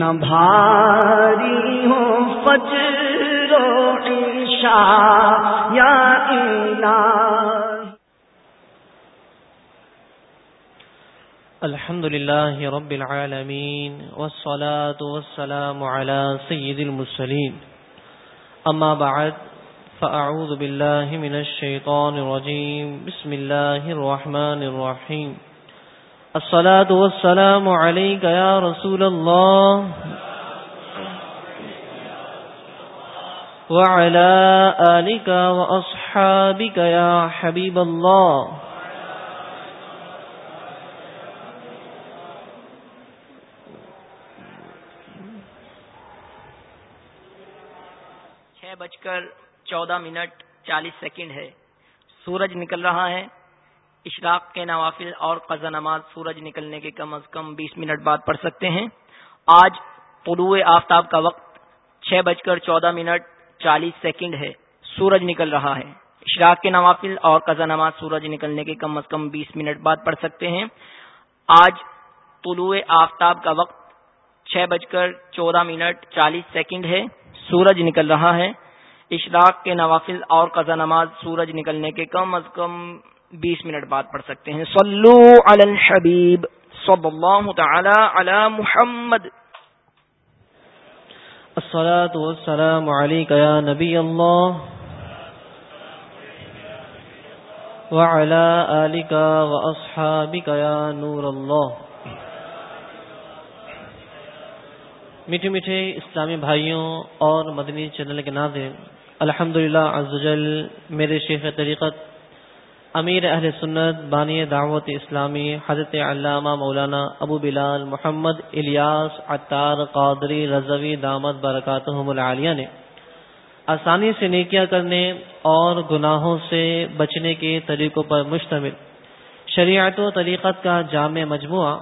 نہ بھاری ہو فجر و عشاء، یا الہ الحمد لله رب العالمين والصلاة والسلام على سيد المسلين أما بعد فأعوذ بالله من الشيطان الرجيم بسم الله الرحمن الرحيم الصلاة والسلام عليك يا رسول الله وعلى آلك وأصحابك يا حبيب الله. چھ بج کر چودہ منٹ چالیس سیکنڈ ہے۔ سورج نکل رہا ہے۔ اشراق کے نوافل اور قزا نماز سورج نکلنے کے کم از کم بیس منٹ بعد پڑھ سکتے ہیں۔ آج طلوع آفتاب کا وقت چھ بج کر چودہ منٹ چالیس سیکنڈ ہے۔ سورج نکل رہا ہے۔ اشراق کے نوافل اور قزا نماز سورج نکلنے کے کم از کم بیس منٹ بعد پڑھ سکتے ہیں۔ آج طلوع آفتاب کا وقت چھ بج کر چودہ منٹ چالیس سیکنڈ ہے۔ سورج نکل رہا ہے۔ اشراق کے نوافل اور قزا نماز سورج نکلنے کے کم از کم بیس منٹ بعد پڑھ سکتے ہیں۔ صلو علی الحبیب، صلی اللہ تعالی علی محمد۔ الصلاة والسلام عليك يا نبي الله وعلى آلك وأصحابك يا نور الله میٹھے میٹھے اسلامی بھائیوں اور مدنی چینل کے ناظرین الحمد للہ میرے شیخ طریقت امیر اہل سنت بانی دعوت اسلامی حضرت علامہ مولانا ابو بلال محمد الیاس عطار قادری رضوی دامت برکاتہم العالیہ نے آسانی سے نیکیاں کرنے اور گناہوں سے بچنے کے طریقوں پر مشتمل شریعت و طریقت کا جامع مجموعہ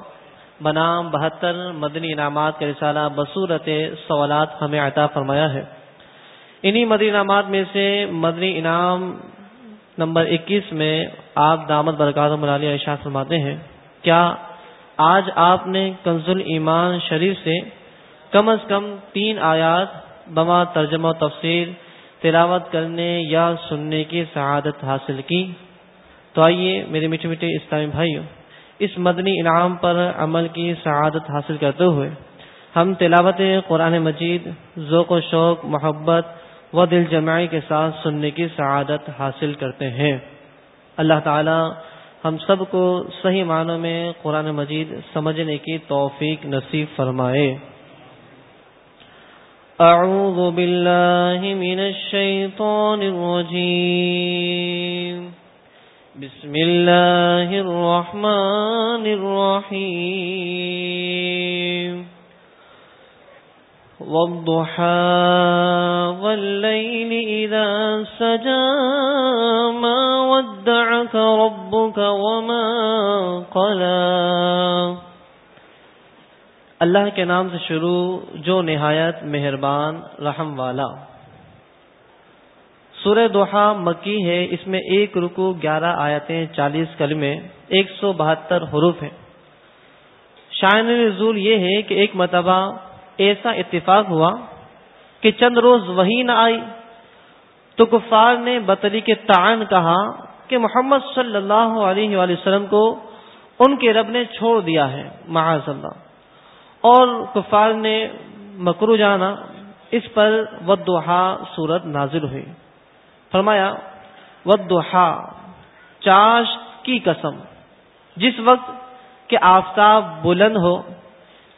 بنام بہتر مدنی انعامات کا رسالہ بصورت سوالات ہمیں عطا فرمایا ہے انہی مدنی انعامات میں سے مدنی انعام نمبر اکیس میں آپ دامت برکات ملالی اشاعت فرماتے ہیں، کیا آج آپ نے کنز ایمان شریف سے کم از کم تین آیات بما ترجمہ و تفسیر تلاوت کرنے یا سننے کی سعادت حاصل کی؟ تو آئیے میرے میٹھے میٹھے اسلامی بھائیوں، اس مدنی انعام پر عمل کی سعادت حاصل کرتے ہوئے ہم تلاوت قرآن مجید، ذوق و شوق، محبت وہ دل جمعی کے ساتھ سننے کی سعادت حاصل کرتے ہیں۔ اللہ تعالی ہم سب کو صحیح معنوں میں قرآن مجید سمجھنے کی توفیق نصیب فرمائے۔ اعوذ باللہ من الشیطان الرجیم۔ بسم اللہ الرحمن الرحیم۔ والضحى والليل إذا سجى ما ودعك ربك وما قلى اللہ کے نام سے شروع جو نہایت مہربان رحم والا سورہ دوحا مکی ہے اس میں ایک رکو گیارہ آیتیں چالیس کلمے ایک سو بہتر حروف ہیں شائن نزول یہ ہے کہ ایک مرتبہ ایسا اتفاق ہوا کہ چند روز وہی نہ آئی تو کفار نے بطری کے تعین کہا کہ محمد صلی اللہ علیہ وآلہ وسلم کو ان کے رب نے چھوڑ دیا ہے، معاذ اللہ۔ اور کفار نے مکرو جانا، اس پر ودوہا صورت نازل ہوئی۔ فرمایا ودوہا چاش کی قسم، جس وقت کہ آفتاب بلند ہو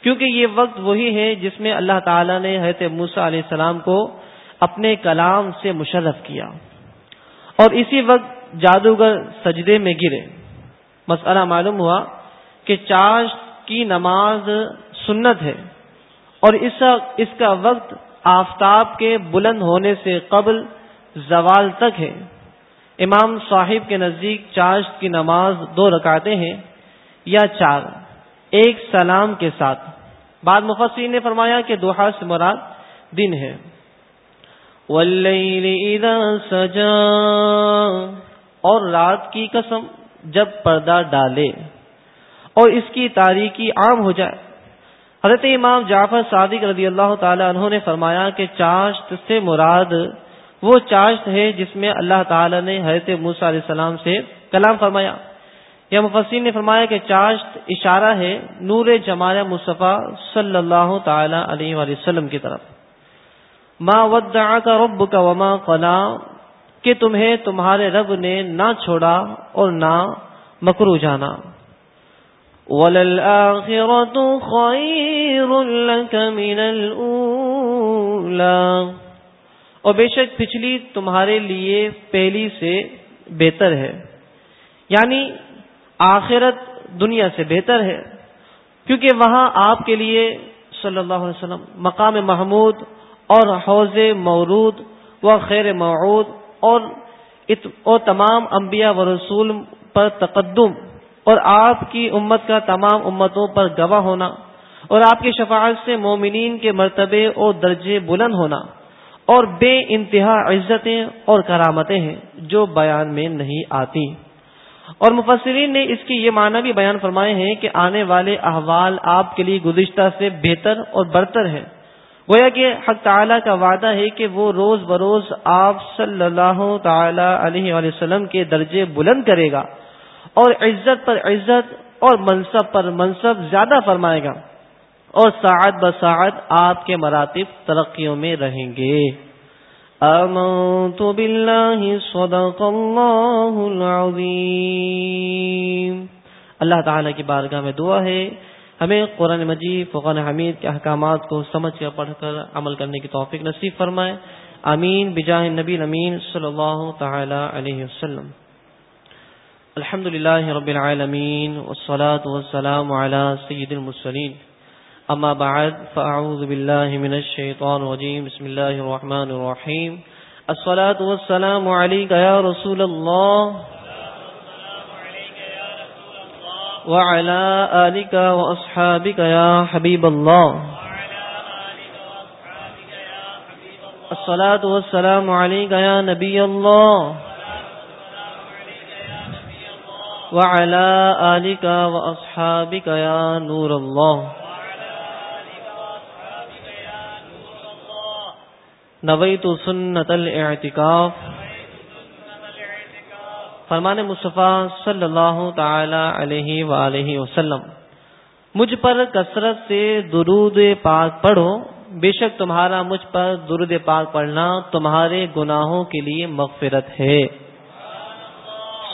کیونکہ یہ وقت وہی ہے جس میں اللہ تعالی نے حضرت موسا علیہ السلام کو اپنے کلام سے مشرف کیا۔ اور اسی وقت جادوگر سجدے میں گرے۔ مسئلہ معلوم ہوا کہ چاش کی نماز سنت ہے اور اس اس کا وقت آفتاب کے بلند ہونے سے قبل زوال تک ہے۔ امام صاحب کے نزدیک چاش کی نماز دو رکاتے ہیں یا چار۔ ایک سلام کے ساتھ۔ بعد مفسرین نے فرمایا کہ دوحا سے مراد دن ہے۔ سجا۔ اور رات کی قسم جب پردہ ڈالے۔ اور اس کی تاریخی عام ہو جائے۔ حضرت امام جعفر صادق رضی اللہ تعالی عنہ نے فرمایا کہ چاشت سے مراد وہ چاشت ہے جس میں اللہ تعالی نے حضرت موسیٰ علیہ السلام سے کلام فرمایا۔ یا مفسرین نے فرمایا کہ چاشت اشارہ ہے نور جمال مصطفیٰ صلی اللہ تعالی علیہ وآلہ وسلم کی طرف۔ ما ودعک ربک وما قلا، کہ تمہیں تمہارے رب نے نہ چھوڑا اور نہ مکرو جانا۔ وَلَلْآخِرَةُ خَيْرٌ لَكَ مِنَ الْأُولَى۔ اور بے شک پچھلی تمہارے لیے پہلی سے بہتر ہے۔ یعنی آخرت دنیا سے بہتر ہے۔ کیونکہ وہاں آپ کے لیے صلی اللہ علیہ وسلم مقام محمود اور حوض مورود و خیر معود اور اور تمام انبیاء و رسول پر تقدم اور آپ کی امت کا تمام امتوں پر گواہ ہونا اور آپ کی شفاعت سے مومنین کے مرتبے اور درجے بلند ہونا اور بے انتہا عزتیں اور کرامتیں ہیں جو بیان میں نہیں آتی اور مفسرین نے اس کی یہ معنی بھی بیان فرمائے ہیں کہ آنے والے احوال آپ کے لیے گزشتہ سے بہتر اور برتر ہیں۔ گویا کہ حق تعالی کا وعدہ ہے کہ وہ روز بروز آپ صلی اللہ تعالی علیہ وسلم کے درجے بلند کرے گا اور عزت پر عزت اور منصب پر منصب زیادہ فرمائے گا اور ساعت بساعت آپ کے مراتب ترقیوں میں رہیں گے۔ آمنت باللہ صدق اللہ العظیم اللہ تعالی کی بارگاہ میں دعا ہے، ہمیں قرآن مجید، فقان حمید کے احکامات کو سمجھ کر پڑھ کر عمل کرنے کی توفیق نصیب فرمائے۔ امین بجاہ نبی امین صلی اللہ تعالی علیہ وسلم۔ الحمد لله رب العالمين والصلاة والسلام على سيد المرسلين أما بعد، فأعوذ بالله من الشيطان الرجيم. بسم الله الرحمن الرحيم. الصلاة والسلام عليك يا رسول الله. وعلى آلك وأصحابك يا حبيب الله. الصلاة والسلام عليك يا نبي الله. وعلى آلك وأصحابك يا نور الله. نويت سنة الاعتكاف فرمان مصطفیٰ صلی اللہ تعالی علیہ وآلہ وسلم۔ مجھ پر کثرت سے درود پاک پڑھو۔ بے شک تمہارا مجھ پر درود پاک پڑھنا تمہارے گناہوں کے لیے مغفرت ہے۔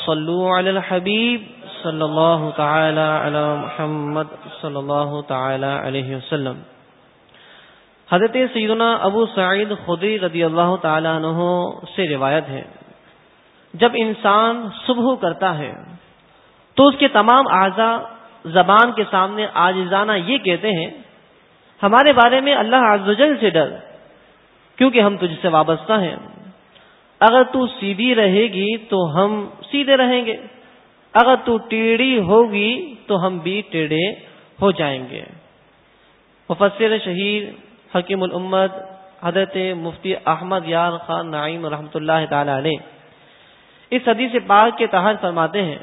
صلو علی الحبیب صلی اللہ تعالی علی محمد صلی اللہ تعالی علیہ وسلم۔ حضرت سیدنا ابو سعید خدری رضی اللہ تعالی عنہ سے روایت ہے۔ جب انسان صبح کرتا ہے، تو اس کے تمام اعضا زبان کے سامنے آجزانہ یہ کہتے ہیں، ہمارے بارے میں اللہ عز و جل سے ڈر، کیونکہ ہم تجھ سے وابستہ ہیں۔ اگر تو سیدھی رہے گی تو ہم سیدھے رہیں گے۔ اگر تو ٹیڑھی ہوگی تو ہم بھی ٹیڑھے ہو جائیں گے۔ مفسر شہید حکیم الامت حضرت مفتی احمد یار خان نعیم رحمۃ اللہ تعالی علیہ۔ اس حدیث پاک کے تحت فرماتے ہیں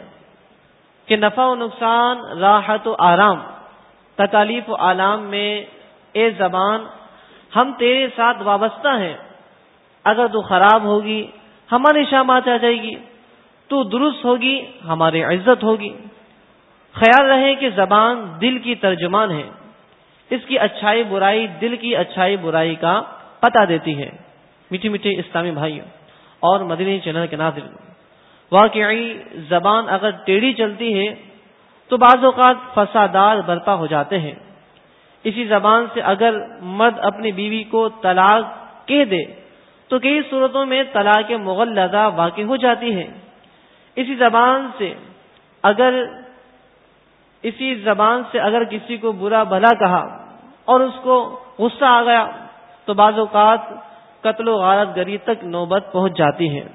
کہ نفع و نقصان، راحت و آرام، تکالیف و عالام میں اے زبان، ہم تیرے ساتھ وابستہ ہیں۔ اگر تو خراب ہوگی، ہماری شامات آ جائے گی۔ تو درست ہوگی، ہماری عزت ہوگی۔ خیال رہے کہ زبان دل کی ترجمان ہے۔ اس کی اچھائی برائی، دل کی اچھائی برائی کا پتہ دیتی ہے میٹھی میٹھے اسلامی بھائیوں، اور مدنی چینل کے ناظرین، واقعی زبان اگر ٹیڑھی چلتی ہے تو بعض اوقات فسادات برپا ہو جاتے ہیں۔ اسی زبان سے اگر مرد اپنی بیوی کو طلاق کہہ دے تو کئی صورتوں میں طلاق مغلدہ واقع ہو جاتی ہے۔ اسی زبان سے اگر اسی زبان سے اگر کسی کو برا بھلا کہا اور اس کو غصہ آ گیا، تو بعض اوقات قتل و غارت گری تک نوبت پہنچ جاتی ہے۔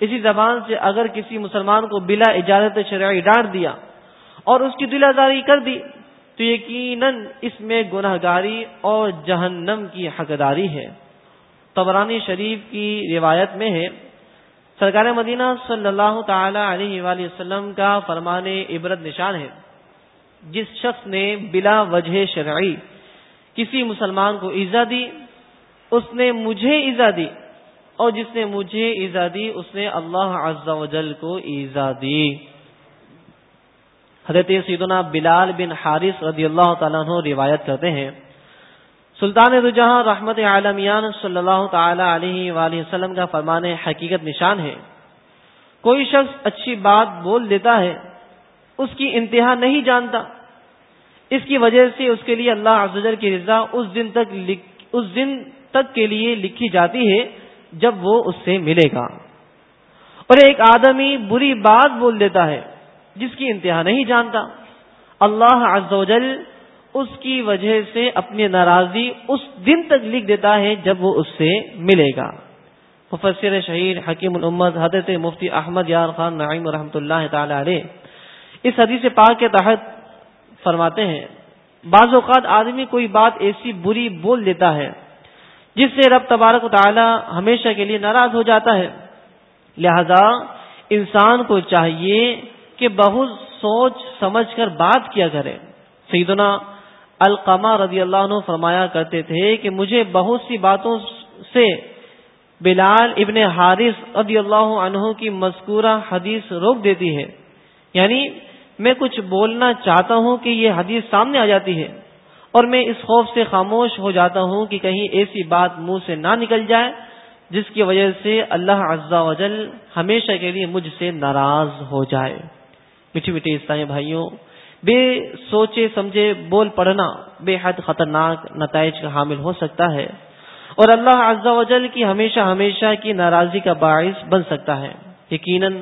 اسی زبان سے اگر کسی مسلمان کو بلا اجازت شرعی ڈانٹ دیا اور اس کی دل آزاری کر دی، تو یقیناً اس میں گناہ گاری اور جہنم کی حقداری ہے۔ طبرانی شریف کی روایت میں ہے، سرکار مدینہ صلی اللہ تعالی علیہ وآلہ وسلم کا فرمان عبرت نشان ہے۔ جس شخص نے بلا وجہ شرعی کسی مسلمان کو ایزا دی، اس نے مجھے ایزا دی، اور جس نے مجھے ایزا دی، اس نے اللہ عز و جل کو ایزا دی۔ حضرت سیدنا بلال بن حارث رضی اللہ تعالیٰ عنہ روایت کرتے ہیں، سلطان رجحاں رحمت عالمیان صلی اللہ تعالی علیہ وآلہ وسلم کا فرمان حقیقت نشان ہے۔ کوئی شخص اچھی بات بول دیتا ہے اس کی انتہا نہیں جانتا۔ اس کی وجہ سے اس کے لیے اللہ عزوجل کی رضا اس دن تک اس دن تک کے لیے لکھی جاتی ہے جب وہ اس سے ملے گا۔ اور ایک آدمی بری بات بول دیتا ہے جس کی انتہا نہیں جانتا۔ اللہ عز و جل اس کی وجہ سے اپنی ناراضی اس دن تک لکھ دیتا ہے جب وہ اس سے ملے گا۔ مفسر شہید حکیم الامت حضرت مفتی احمد یار خان نعیم و رحمۃ اللہ تعالی علیہ اس حدیث پاک کے تحت فرماتے ہیں، بعض اوقات آدمی کوئی بات ایسی بری بول دیتا ہے، جس سے رب تبارک و تعالی ہمیشہ کے لیے ناراض ہو جاتا ہے۔ لہذا انسان کو چاہیے کہ بہت سوچ سمجھ کر بات کیا کرے۔ سیدنا القما رضی اللہ عنہ فرمایا کرتے تھے کہ مجھے بہت سی باتوں سے بلال ابن حارث رضی اللہ عنہ کی مذکورہ حدیث روک دیتی ہے۔ یعنی میں کچھ بولنا چاہتا ہوں کہ یہ حدیث سامنے آ جاتی ہے اور میں اس خوف سے خاموش ہو جاتا ہوں کہ کہیں ایسی بات منہ سے نہ نکل جائے، جس کی وجہ سے اللہ عزا وجل ہمیشہ کے لیے مجھ سے ناراض ہو جائے۔ میٹھی میٹھی اسلامی بھائیوں، بے سوچے سمجھے بول پڑنا بے حد خطرناک نتائج کا حامل ہو سکتا ہے اور اللہ عزا وجل کی ہمیشہ ہمیشہ کی ناراضی کا باعث بن سکتا ہے۔ یقیناً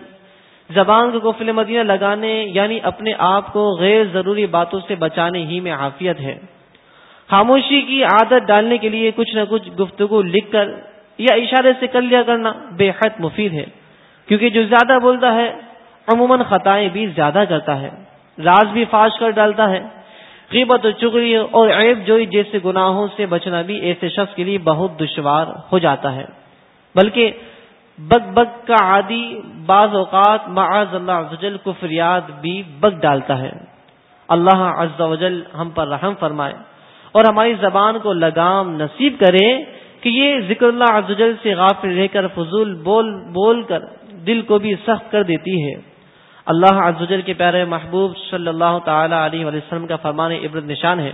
زبان کو قفل مدینہ لگانے یعنی اپنے آپ کو غیر ضروری باتوں سے بچانے ہی میں عافیت ہے۔ خاموشی کی عادت ڈالنے کے لیے کچھ نہ کچھ گفتگو لکھ کر یا اشارے سے کر لیا کرنا بے حد مفید ہے۔ کیونکہ جو زیادہ بولتا ہے، عموماً خطائیں بھی زیادہ کرتا ہے۔ راز بھی فاش کر ڈالتا ہے۔ قیمت و چگری اور عیب جوئی جیسے گناہوں سے بچنا بھی ایسے شخص کے لیے بہت دشوار ہو جاتا ہے۔ بلکہ بگ بگ کا عادی بعض اوقات معاذ اللہ عزوجل کو فریاد بھی بگ ڈالتا ہے۔ اللہ عز و جل ہم پر رحم فرمائے اور ہماری زبان کو لگام نصیب کرے کہ یہ ذکر اللہ عز و جل سے غافل رہ کر فضول بول بول کر دل کو بھی سخت کر دیتی ہے۔ اللہ عز و جل کے پیارے محبوب صلی اللہ تعالی علیہ وسلم کا فرمان عبرت نشان ہے۔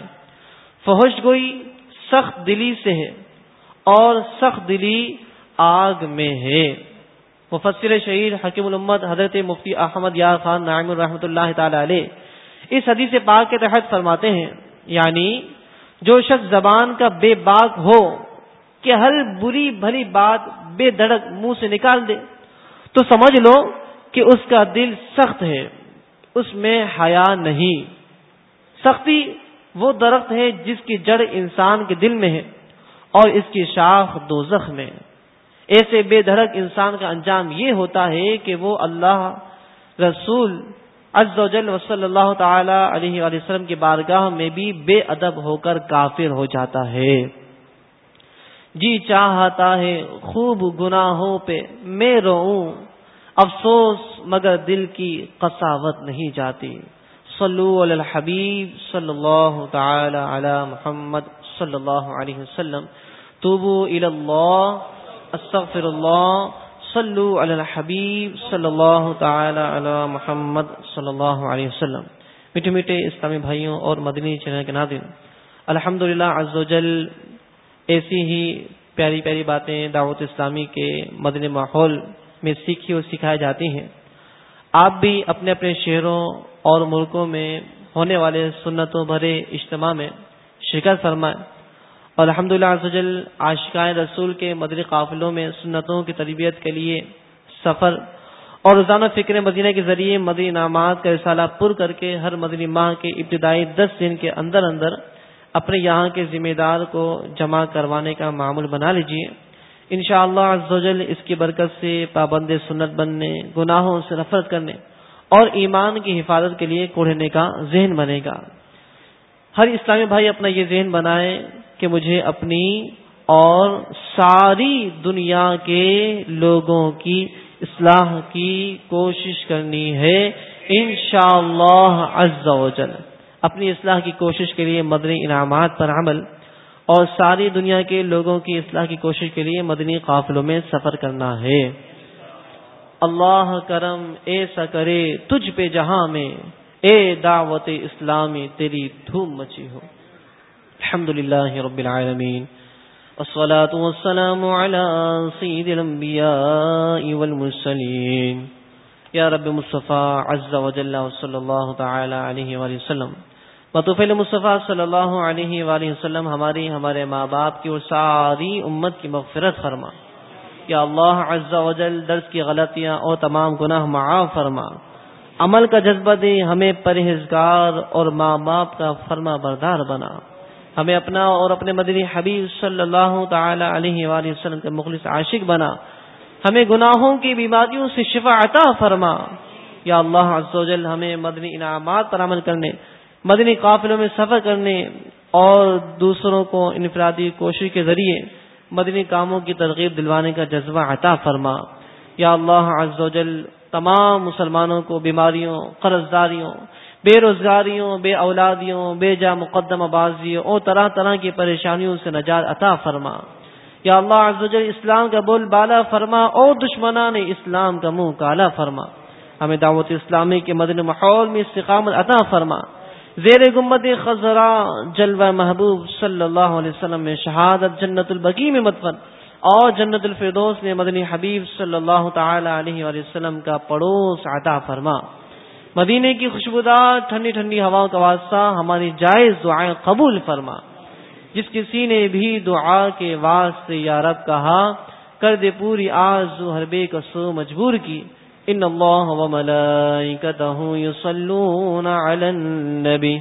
فہش گوئی سخت دلی سے ہے اور سخت دلی آگ میں ہے۔ مفسر شہید حکیم الامت حضرت مفتی احمد یار خان نعیم الرحمۃ اللہ تعالی علیہ اس حدیث پاک کے تحت فرماتے ہیں یعنی جو شخص زبان کا بے باک ہو کہ ہر بری بھلی بات بے دھڑک منہ سے نکال دے، تو سمجھ لو کہ اس کا دل سخت ہے، اس میں حیا نہیں۔ سختی وہ درخت ہے جس کی جڑ انسان کے دل میں ہے اور اس کی شاخ دو میں۔ ایسے بے دھڑک انسان کا انجام یہ ہوتا ہے کہ وہ اللہ رسول عز و جل وصلی اللہ تعالی علیہ وآلہ وسلم کی بارگاہ میں بھی بے ادب ہو کر کافر ہو جاتا ہے۔ جی چاہتا ہے، خوب گناہوں پہ میں رو افسوس مگر دل کی قساوت نہیں جاتی۔ صلو علی الحبیب صلی اللہ تعالی علی محمد صلی اللہ علیہ وسلم۔ توبو الی اللہ۔ استغفر اللہ صلو علی الحبیب صلی اللہ تعالی علی محمد صلی اللہ علیہ وسلم. میٹھے میٹھے اسلامی بھائیوں اور مدنی چینل کے ناظرین الحمد للہ ایسی ہی پیاری پیاری باتیں دعوت اسلامی کے مدنی ماحول میں سیکھی اور سکھائی جاتی ہیں۔ آپ بھی اپنے اپنے شہروں اور ملکوں میں ہونے والے سنتوں بھرے اجتماع میں شرکت فرمائیں۔ اور الحمد للہ عاشقائے رسول کے مدری قافلوں میں سنتوں کی تربیت کے لیے سفر اور روزانہ فکر مدینہ کے ذریعے مدنی انعامات کا رسالہ پر کر کے ہر مدنی ماہ کے ابتدائی دس دن کے اندر اندر اپنے یہاں کے ذمہ دار کو جمع کروانے کا معمول بنا لیجیے انشاءاللہ اللہ اس کی برکت سے پابند سنت بننے، گناہوں سے نفرت کرنے اور ایمان کی حفاظت کے لیے کوڑھنے کا ذہن بنے گا۔ ہر اسلامی بھائی اپنا یہ ذہن بنائے کہ مجھے اپنی اور ساری دنیا کے لوگوں کی اصلاح کی کوشش کرنی ہے، انشاءاللہ شاء اللہ اپنی اصلاح کی کوشش کے لیے مدنی انعامات پر عمل اور ساری دنیا کے لوگوں کی اصلاح کی کوشش کے لیے مدنی قافلوں میں سفر کرنا ہے۔ اللہ کرم ایسا کرے تجھ پہ جہاں میں، اے دعوت اسلامی، تیری دھوم مچی ہو۔ الحمد للہ رب العالمین والصلاة والسلام على سيد الانبياء والمرسلين یا رب مصطفیٰ عز و جل صلی اللہ تعالی علیہ وآلہ وسلم مطفل مصطفیٰ صلی اللہ علیہ وآلہ وسلم ہماری ہمارے ماں باپ کی اور ساری امت کی مغفرت فرما۔ یا اللہ عز و جل درس کی غلطیاں اور تمام گناہ معاف فرما۔ عمل کا جذبہ دے، ہمیں پرہیزگار اور ماں باپ کا فرما بردار بنا۔ ہمیں اپنا اور اپنے مدنی حبیب صلی اللہ تعالی علیہ وآلہ وسلم کے مخلص عاشق بنا۔ ہمیں گناہوں کی بیماریوں سے شفا عطا فرما۔ یا اللہ عز و جل ہمیں مدنی انعامات پر عمل کرنے، مدنی قافلوں میں سفر کرنے اور دوسروں کو انفرادی کوشش کے ذریعے مدنی کاموں کی ترغیب دلوانے کا جذبہ عطا فرما۔ یا اللہ عز و جل تمام مسلمانوں کو بیماریوں قرض داریوں بے روزگاریوں، بے اولادیوں، بے جا مقدم بازیوں اور طرح طرح کی پریشانیوں سے نجات عطا فرما۔ یا اللہ عز و جل اسلام کا بول بالا فرما اور دشمنان اسلام کا منہ کالا فرما۔ ہمیں دعوت اسلامی کے مدن ماحول میں استقامت عطا فرما۔ زیر گمبد خزرا جلوہ محبوب صلی اللہ علیہ وسلم میں شہادت جنت البقی میں مدفن۔ اور جنت الفردوس میں مدنی حبیب صلی اللہ تعالی علیہ وسلم کا پڑوس عطا فرما۔ مدینے کی خوشبودار ٹھنڈی ٹھنڈی ہواؤں کا واسطہ ہماری جائز دعائیں قبول فرما۔ جس کسی نے بھی دعا کے واسطے یا رب کہا، کر دے پوری آز ہر بے کسو مجبور کی۔ ان اللہ و ملائکتہ یصلون علی النبی۔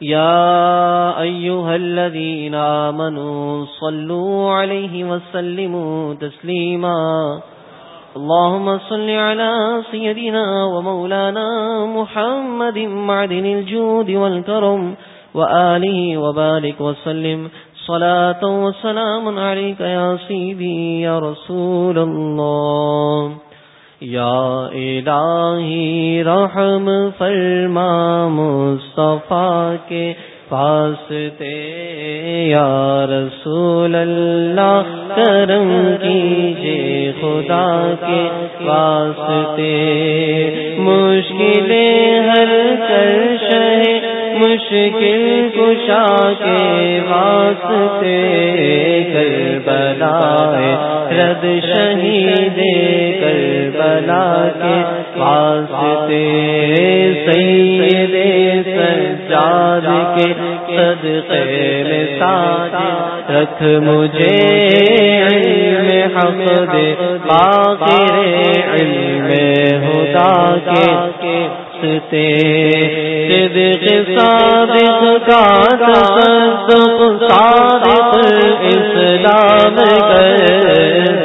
یا ایوہا الذین آمنوا صلوا علیہ وسلموا تسلیما۔ اللهم صل على سيدنا ومولانا محمد معدن الجود والكرم وآله وبارك وسلم. صلاة وسلام عليك يا سيدي يا رسول الله. یا الہی رحم فرما مصطفیٰ کے واسطے یا رسول اللہ، کرم کیجیے خدا کے واسطے۔ مشکلیں حل کر شہ، مشکل کشا کے واسطے۔ کر بلائے رد شہید کر بلا کے واسطے۔ سید سجاد کے صدقے میں ساتھ رکھ مجھے علم حق دے باقر علم خدا کے واسطے صدق صادق کا تصدق، صادق اسلام کرتے غضب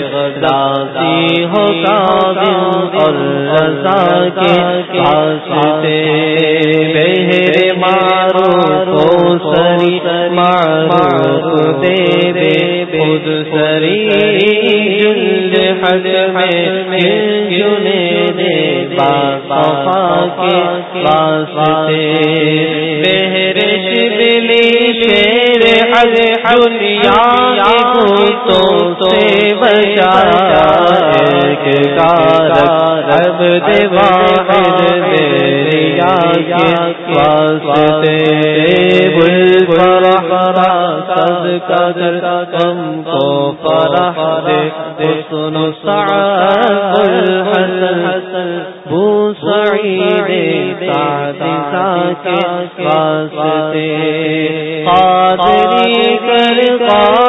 راضی ہو قابل اور رضا کے واسطے بہر مارو تو سری مارو دے دے خود سری جل حق میں جنے دے بات کے واسطے بہرش بلی شیر حل دنیا تو سے بچایا ایک کار اب دیواحد دریا واسطے بل سد کا در کم کو فرح دے سنو سعاد الحسن حسن بو سعید سعد ساکے واسطے۔ قادری کر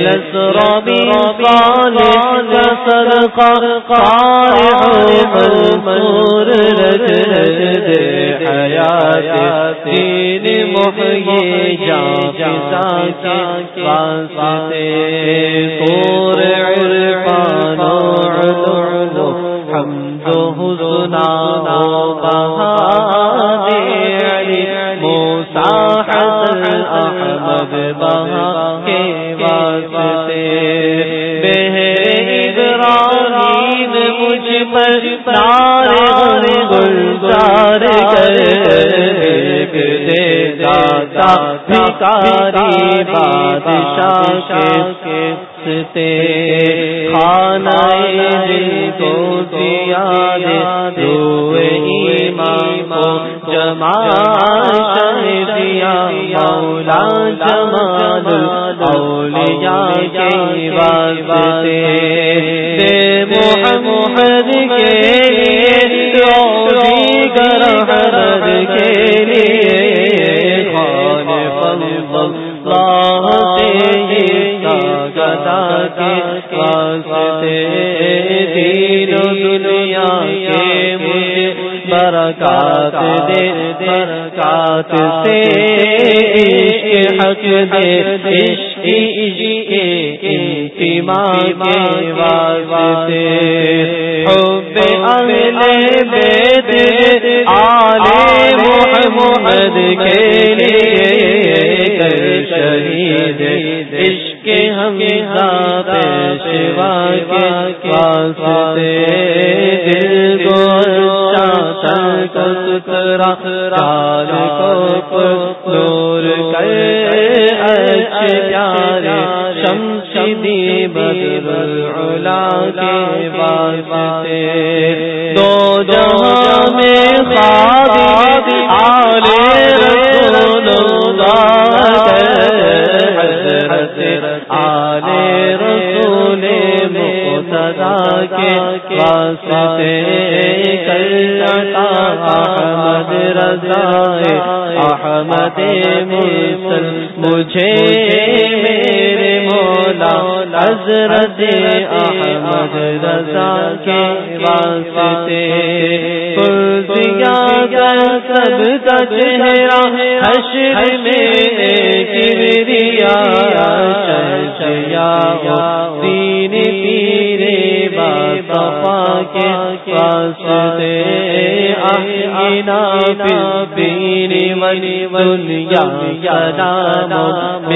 احسن اللہ لہو رزق الفدر رزق حسن بندائے ساقتا جس کے واسطے لسرابی صالح کا صدقہ قارع منصور رج رج دے حیات دین محیی جا فضا کے واسطے پور عرفان علو حمد حسنا بہا دے احمد کر دے دادا بھکاری بادشاہ کے ستے برکات سے عشق حق دے، عشق عشق انتمام کے واسطے۔ حب اہل بیت، آل محمد کے لیے سترا رال کو دین ولی دنیا سلام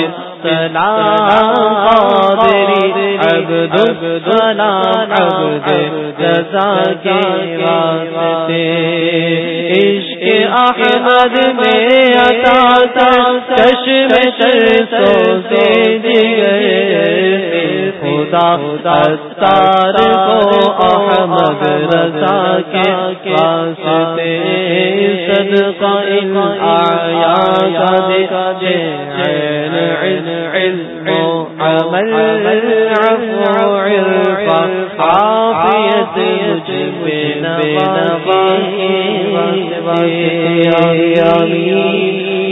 سلام قادری عبد السلام عبد رضا کے واسطے۔ عشق احمد میں عطا تھا چشم سو سے دیگر۔ خدا ستار کو احمد رضا کے واسطے صدقہ ان آیا کا دکھا دے علم عمل، عفو عرفا عافیت مجھ بے نوائی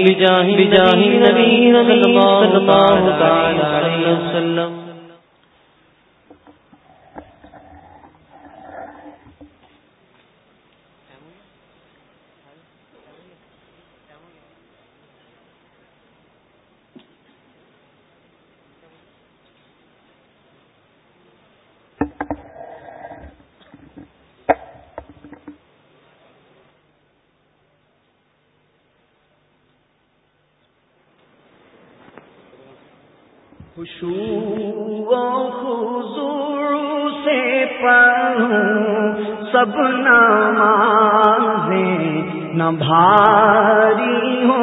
بجاہ بجاہ نبی، صلی اللہ علیہ وسلم۔ خضوع سے پڑھوں سب نمازیں نہ بھاری ہو